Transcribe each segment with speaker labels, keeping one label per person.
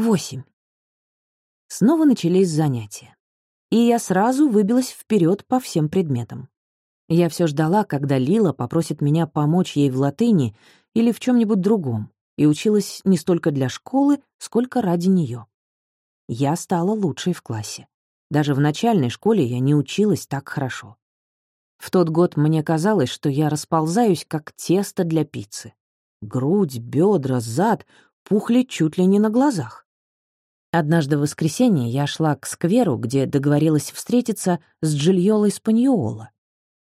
Speaker 1: Восемь. Снова начались занятия. И я сразу выбилась вперед по всем предметам. Я все ждала, когда Лила попросит меня помочь ей в латыни или в чем нибудь другом, и училась не столько для школы, сколько ради нее. Я стала лучшей в классе. Даже в начальной школе я не училась так хорошо. В тот год мне казалось, что я расползаюсь, как тесто для пиццы. Грудь, бедра, зад пухли чуть ли не на глазах. Однажды в воскресенье я шла к скверу, где договорилась встретиться с Джильолой Спаньола.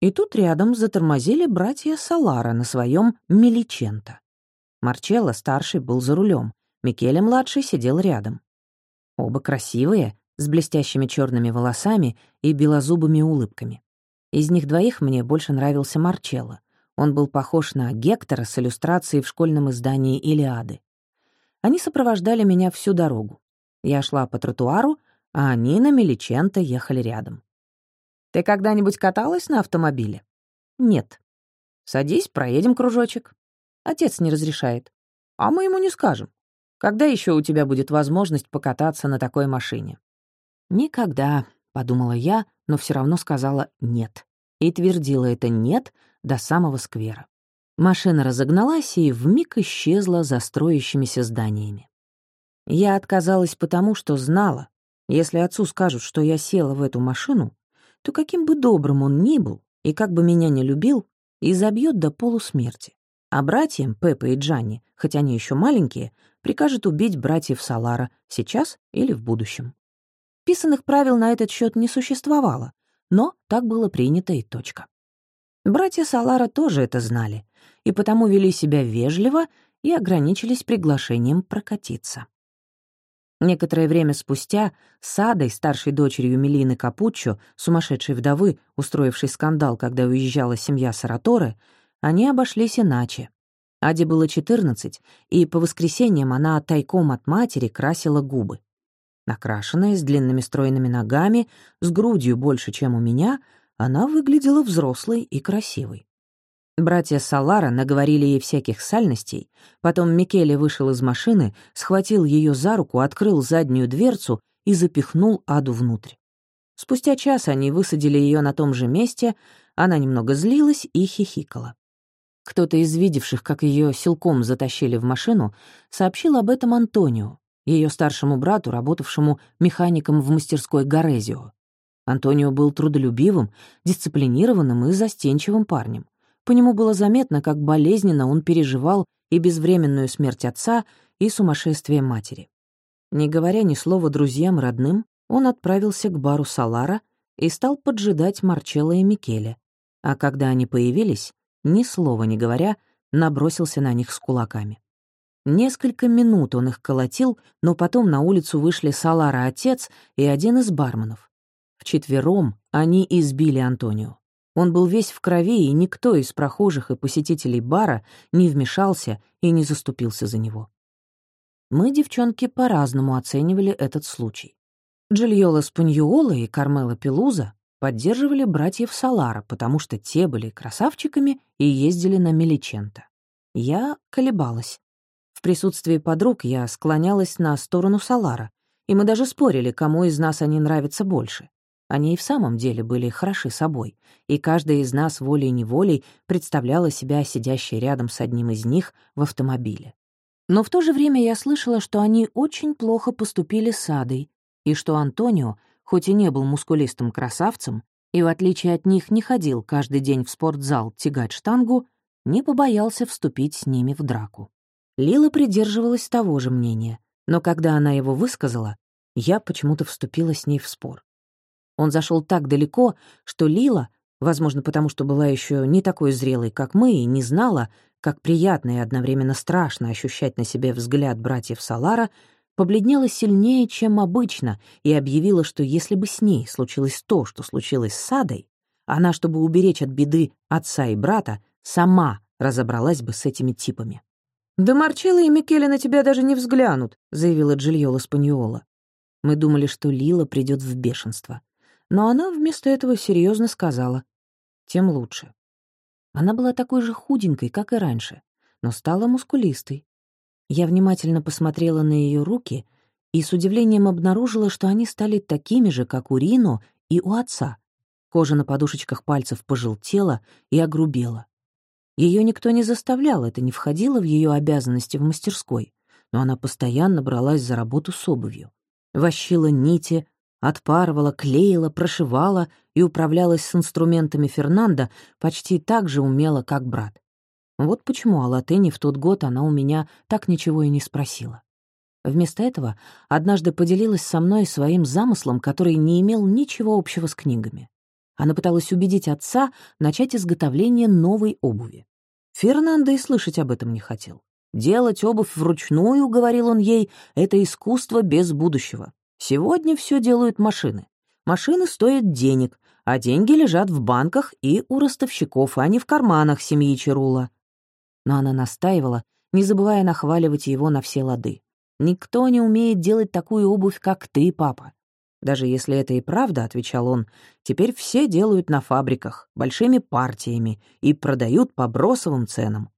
Speaker 1: И тут рядом затормозили братья Салара на своем Меличенто. Марчелло, старший, был за рулем, Микеле, младший, сидел рядом. Оба красивые, с блестящими черными волосами и белозубыми улыбками. Из них двоих мне больше нравился Марчелло. Он был похож на Гектора с иллюстрацией в школьном издании «Илиады». Они сопровождали меня всю дорогу. Я шла по тротуару, а они на Меличенто ехали рядом. «Ты когда-нибудь каталась на автомобиле?» «Нет». «Садись, проедем кружочек». Отец не разрешает. «А мы ему не скажем. Когда еще у тебя будет возможность покататься на такой машине?» «Никогда», — подумала я, но все равно сказала «нет». И твердила это «нет» до самого сквера. Машина разогналась и вмиг исчезла за строящимися зданиями. Я отказалась потому, что знала, если отцу скажут, что я села в эту машину, то каким бы добрым он ни был и как бы меня не любил, и забьет до полусмерти. А братьям, Пеппа и Джанни, хоть они еще маленькие, прикажет убить братьев Салара сейчас или в будущем. Писанных правил на этот счет не существовало, но так было принято и точка. Братья Салара тоже это знали, и потому вели себя вежливо и ограничились приглашением прокатиться. Некоторое время спустя с Адой, старшей дочерью Мелины Капуччо, сумасшедшей вдовы, устроившей скандал, когда уезжала семья Сараторы, они обошлись иначе. Аде было 14, и по воскресеньям она тайком от матери красила губы. Накрашенная, с длинными стройными ногами, с грудью больше, чем у меня, она выглядела взрослой и красивой. Братья Салара наговорили ей всяких сальностей, потом Микеле вышел из машины, схватил ее за руку, открыл заднюю дверцу и запихнул Аду внутрь. Спустя час они высадили ее на том же месте, она немного злилась и хихикала. Кто-то из видевших, как ее силком затащили в машину, сообщил об этом Антонио, ее старшему брату, работавшему механиком в мастерской Горезио. Антонио был трудолюбивым, дисциплинированным и застенчивым парнем. По нему было заметно, как болезненно он переживал и безвременную смерть отца, и сумасшествие матери. Не говоря ни слова друзьям родным, он отправился к бару Салара и стал поджидать Марчелло и Микеле. А когда они появились, ни слова не говоря, набросился на них с кулаками. Несколько минут он их колотил, но потом на улицу вышли Салара отец и один из барменов. Вчетвером они избили Антонио. Он был весь в крови, и никто из прохожих и посетителей бара не вмешался и не заступился за него. Мы, девчонки, по-разному оценивали этот случай. Джильола Спаньюола и Кармела Пелуза поддерживали братьев Салара, потому что те были красавчиками и ездили на Меличенто. Я колебалась. В присутствии подруг я склонялась на сторону Салара, и мы даже спорили, кому из нас они нравятся больше. Они и в самом деле были хороши собой, и каждая из нас волей-неволей представляла себя сидящей рядом с одним из них в автомобиле. Но в то же время я слышала, что они очень плохо поступили с Адой, и что Антонио, хоть и не был мускулистым красавцем, и в отличие от них не ходил каждый день в спортзал тягать штангу, не побоялся вступить с ними в драку. Лила придерживалась того же мнения, но когда она его высказала, я почему-то вступила с ней в спор. Он зашел так далеко, что Лила, возможно, потому что была еще не такой зрелой, как мы, и не знала, как приятно и одновременно страшно ощущать на себе взгляд братьев Салара, побледнела сильнее, чем обычно, и объявила, что если бы с ней случилось то, что случилось с Садой, она, чтобы уберечь от беды отца и брата, сама разобралась бы с этими типами. «Да Марчелло и Микеле на тебя даже не взглянут», — заявила Джильола Спаньола. Мы думали, что Лила придет в бешенство но она вместо этого серьезно сказала «тем лучше». Она была такой же худенькой, как и раньше, но стала мускулистой. Я внимательно посмотрела на ее руки и с удивлением обнаружила, что они стали такими же, как у Рино и у отца. Кожа на подушечках пальцев пожелтела и огрубела. Ее никто не заставлял, это не входило в ее обязанности в мастерской, но она постоянно бралась за работу с обувью. Вощила нити, отпарывала, клеила, прошивала и управлялась с инструментами Фернанда почти так же умело, как брат. Вот почему о латыни в тот год она у меня так ничего и не спросила. Вместо этого однажды поделилась со мной своим замыслом, который не имел ничего общего с книгами. Она пыталась убедить отца начать изготовление новой обуви. Фернандо и слышать об этом не хотел. «Делать обувь вручную, — говорил он ей, — это искусство без будущего. Сегодня все делают машины. Машины стоят денег, а деньги лежат в банках и у ростовщиков, а не в карманах семьи Чарула». Но она настаивала, не забывая нахваливать его на все лады. «Никто не умеет делать такую обувь, как ты, папа. Даже если это и правда, — отвечал он, — теперь все делают на фабриках, большими партиями и продают по бросовым ценам.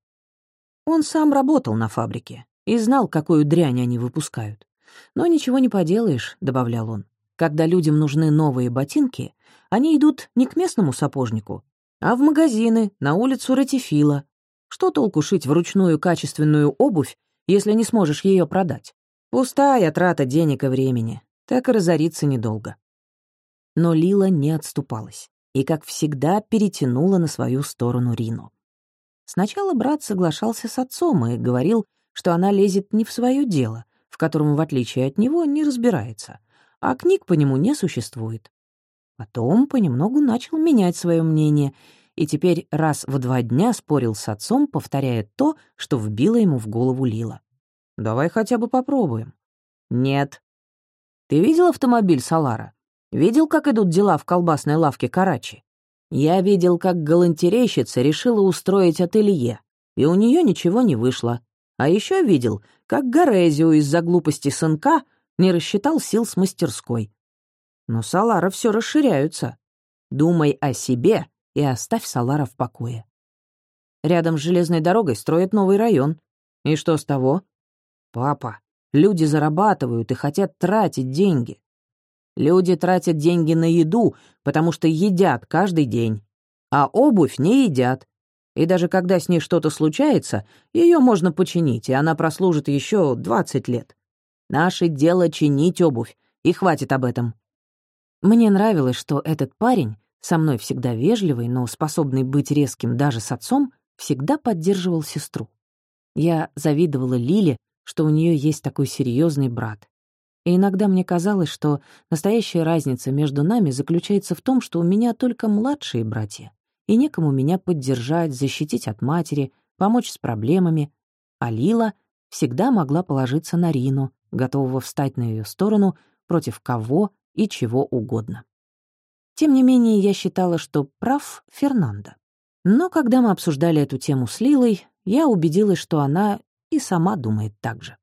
Speaker 1: Он сам работал на фабрике и знал, какую дрянь они выпускают. Но ничего не поделаешь, — добавлял он. Когда людям нужны новые ботинки, они идут не к местному сапожнику, а в магазины, на улицу Ратифила. Что толку шить вручную качественную обувь, если не сможешь ее продать? Пустая трата денег и времени так и разориться недолго. Но Лила не отступалась и, как всегда, перетянула на свою сторону Рину. Сначала брат соглашался с отцом и говорил, что она лезет не в свое дело, котором, в отличие от него, не разбирается, а книг по нему не существует. Потом понемногу начал менять свое мнение и теперь раз в два дня спорил с отцом, повторяя то, что вбило ему в голову Лила. «Давай хотя бы попробуем». «Нет», ты видел автомобиль Салара? Видел, как идут дела в колбасной лавке Карачи? Я видел, как галантерейщица решила устроить ателье, и у нее ничего не вышло. А еще видел, как Горезио из-за глупости сынка не рассчитал сил с мастерской. Но Салара все расширяются. Думай о себе и оставь Салара в покое. Рядом с железной дорогой строят новый район. И что с того? Папа, Люди зарабатывают и хотят тратить деньги. Люди тратят деньги на еду, потому что едят каждый день. А обувь не едят. И даже когда с ней что-то случается, ее можно починить, и она прослужит еще 20 лет. Наше дело чинить обувь, и хватит об этом. Мне нравилось, что этот парень, со мной всегда вежливый, но способный быть резким даже с отцом, всегда поддерживал сестру. Я завидовала Лиле, что у нее есть такой серьезный брат. И иногда мне казалось, что настоящая разница между нами заключается в том, что у меня только младшие братья, и некому меня поддержать, защитить от матери, помочь с проблемами, а Лила всегда могла положиться на Рину, готового встать на ее сторону против кого и чего угодно. Тем не менее, я считала, что прав Фернандо. Но когда мы обсуждали эту тему с Лилой, я убедилась, что она и сама думает так же.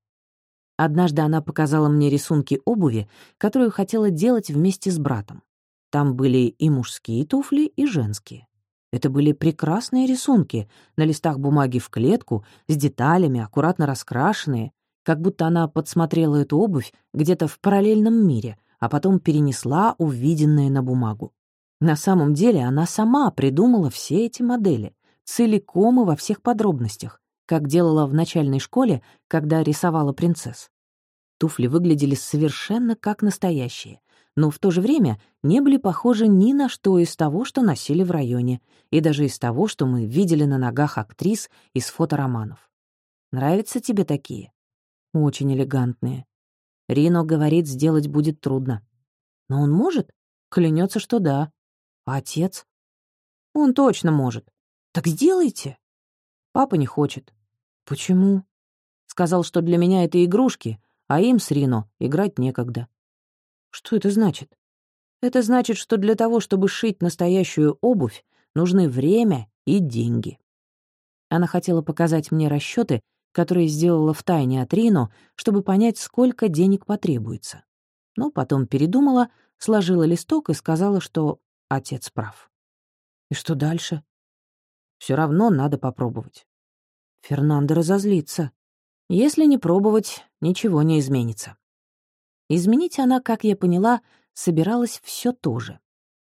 Speaker 1: Однажды она показала мне рисунки обуви, которую хотела делать вместе с братом. Там были и мужские туфли, и женские. Это были прекрасные рисунки на листах бумаги в клетку, с деталями, аккуратно раскрашенные, как будто она подсмотрела эту обувь где-то в параллельном мире, а потом перенесла увиденное на бумагу. На самом деле она сама придумала все эти модели, целиком и во всех подробностях, как делала в начальной школе, когда рисовала принцесс. Туфли выглядели совершенно как настоящие, но в то же время не были похожи ни на что из того, что носили в районе, и даже из того, что мы видели на ногах актрис из фотороманов. Нравятся тебе такие? Очень элегантные. Рино говорит, сделать будет трудно. Но он может? Клянется, что да. А отец? Он точно может. Так сделайте. Папа не хочет. «Почему?» «Сказал, что для меня это игрушки, а им с Рино играть некогда». «Что это значит?» «Это значит, что для того, чтобы шить настоящую обувь, нужны время и деньги». Она хотела показать мне расчеты, которые сделала втайне от Рино, чтобы понять, сколько денег потребуется. Но потом передумала, сложила листок и сказала, что отец прав. И что дальше? Все равно надо попробовать. Фернандо разозлится. Если не пробовать, ничего не изменится. Изменить она, как я поняла, собиралась все то же.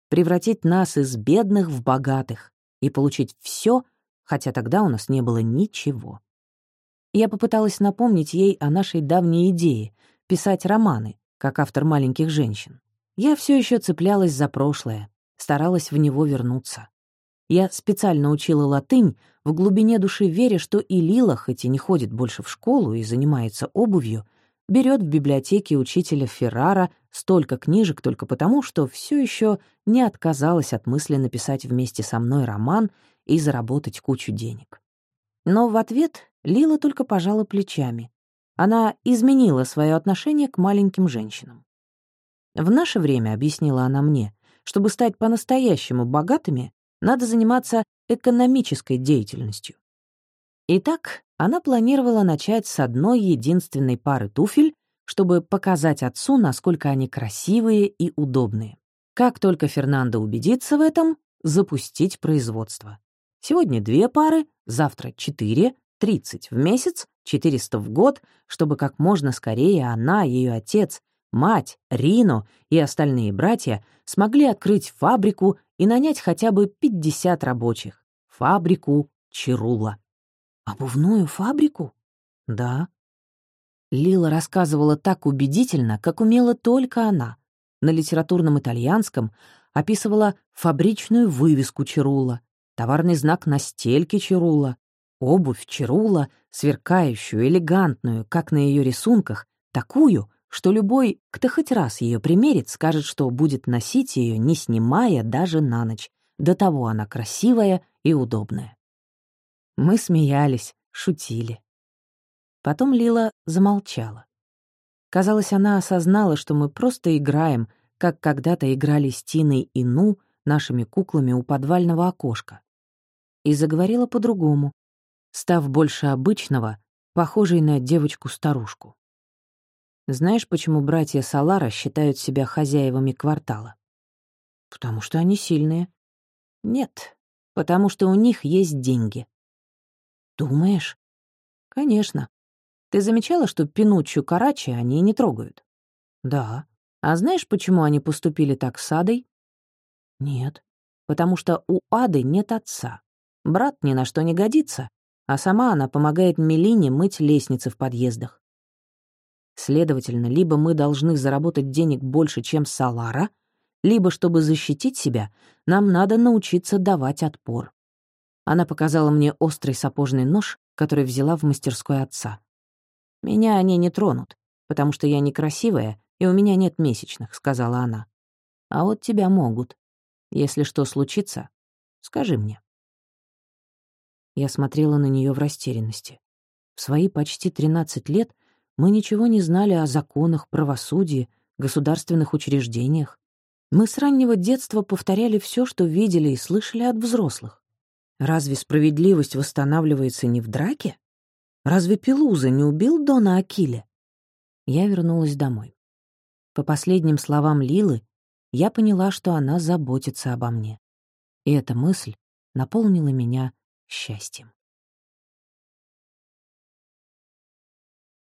Speaker 1: Превратить нас из бедных в богатых и получить все, хотя тогда у нас не было ничего. Я попыталась напомнить ей о нашей давней идее — писать романы, как автор «Маленьких женщин». Я все еще цеплялась за прошлое, старалась в него вернуться. Я специально учила латынь, в глубине души веря, что и Лила, хоть и не ходит больше в школу и занимается обувью, берет в библиотеке учителя Феррара столько книжек только потому, что все еще не отказалась от мысли написать вместе со мной роман и заработать кучу денег. Но в ответ Лила только пожала плечами. Она изменила свое отношение к маленьким женщинам. В наше время, объяснила она мне, чтобы стать по-настоящему богатыми, надо заниматься экономической деятельностью. Итак, она планировала начать с одной единственной пары туфель, чтобы показать отцу, насколько они красивые и удобные. Как только Фернандо убедится в этом, запустить производство. Сегодня две пары, завтра четыре, тридцать в месяц, четыреста в год, чтобы как можно скорее она, ее отец, мать, Рино и остальные братья смогли открыть фабрику и нанять хотя бы пятьдесят рабочих. Фабрику Чирула. Обувную фабрику? Да. Лила рассказывала так убедительно, как умела только она. На литературном итальянском описывала фабричную вывеску Чирула, товарный знак на стельке Чирула, обувь Чирула, сверкающую, элегантную, как на ее рисунках, такую, что любой, кто хоть раз ее примерит, скажет, что будет носить ее, не снимая даже на ночь. До того она красивая и удобная. Мы смеялись, шутили. Потом Лила замолчала. Казалось, она осознала, что мы просто играем, как когда-то играли с Тиной и Ну, нашими куклами у подвального окошка. И заговорила по-другому, став больше обычного, похожей на девочку-старушку. Знаешь, почему братья Салара считают себя хозяевами квартала? Потому что они сильные. Нет, потому что у них есть деньги. Думаешь? Конечно. Ты замечала, что Пинуччо Карачи они не трогают? Да. А знаешь, почему они поступили так с Адой? Нет. Потому что у Ады нет отца. Брат ни на что не годится, а сама она помогает Мелине мыть лестницы в подъездах. Следовательно, либо мы должны заработать денег больше, чем Салара, либо, чтобы защитить себя, нам надо научиться давать отпор. Она показала мне острый сапожный нож, который взяла в мастерской отца. «Меня они не тронут, потому что я некрасивая, и у меня нет месячных», — сказала она. «А вот тебя могут. Если что случится, скажи мне». Я смотрела на нее в растерянности. В свои почти 13 лет мы ничего не знали о законах, правосудии, государственных учреждениях. Мы с раннего детства повторяли все, что видели и слышали от взрослых. Разве справедливость восстанавливается не в драке? Разве Пелуза не убил Дона Акиле? Я вернулась домой. По последним словам Лилы, я поняла, что она заботится обо мне. И эта мысль наполнила меня счастьем.